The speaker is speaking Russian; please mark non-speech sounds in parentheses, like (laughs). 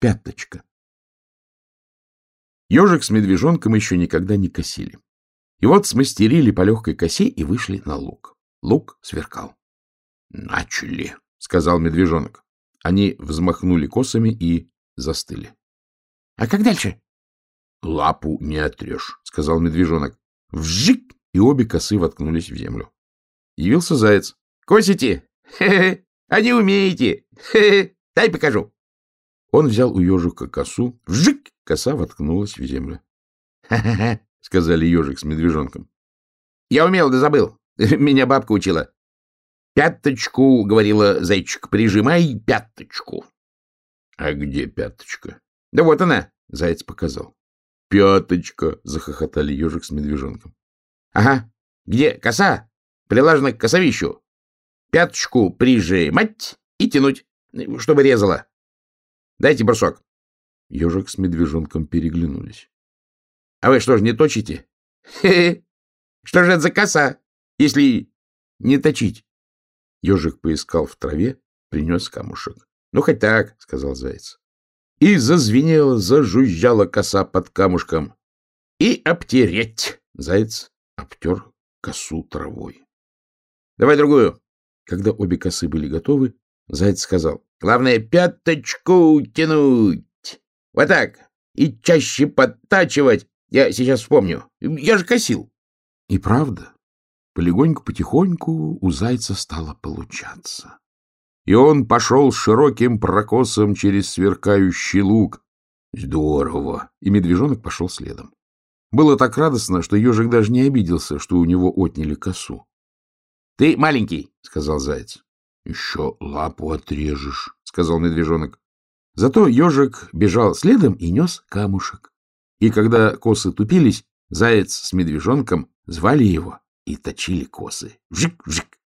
Пяточка. Ежик с медвежонком еще никогда не косили. И вот смастерили по легкой косе и вышли на луг. Лук сверкал. — Начали, — сказал медвежонок. Они взмахнули косами и застыли. — А как дальше? — Лапу не отрежь, — сказал медвежонок. Вжик! И обе косы воткнулись в землю. Явился заяц. — Косите? Хе-хе! А не умеете! Хе-хе! Дай покажу! Он взял у ежика косу. Вжик! Коса воткнулась в землю. «Ха — сказали ежик с медвежонком. — Я умел, да забыл. (laughs) Меня бабка учила. Пяточку, — говорила зайчик, — прижимай пяточку. — А где пяточка? — Да вот она, — заяц показал. — Пяточка, — захохотали ежик с медвежонком. — Ага. Где коса? Прилажена к косовищу. Пяточку прижимать и тянуть, чтобы резала. Дайте брусок. Ежик с медвежонком переглянулись. — А вы что ж не точите? Что же это за коса, если не точить? Ежик поискал в траве, принес камушек. — Ну, хоть так, — сказал заяц. И зазвенела, зажужжала коса под камушком. — И обтереть! — заяц обтер косу травой. — Давай другую. Когда обе косы были готовы, заяц сказал. — Главное, пяточку тянуть. Вот так. И чаще подтачивать. Я сейчас вспомню. Я же косил. И правда, полегоньку-потихоньку у зайца стало получаться. И он пошел широким прокосом через сверкающий луг. Здорово! И медвежонок пошел следом. Было так радостно, что ежик даже не обиделся, что у него отняли косу. — Ты маленький, — сказал заяц. — Еще лапу отрежешь, — сказал медвежонок. Зато ежик бежал следом и нес камушек. И когда косы тупились, заяц с медвежонком звали его и точили косы. Вжик-вжик!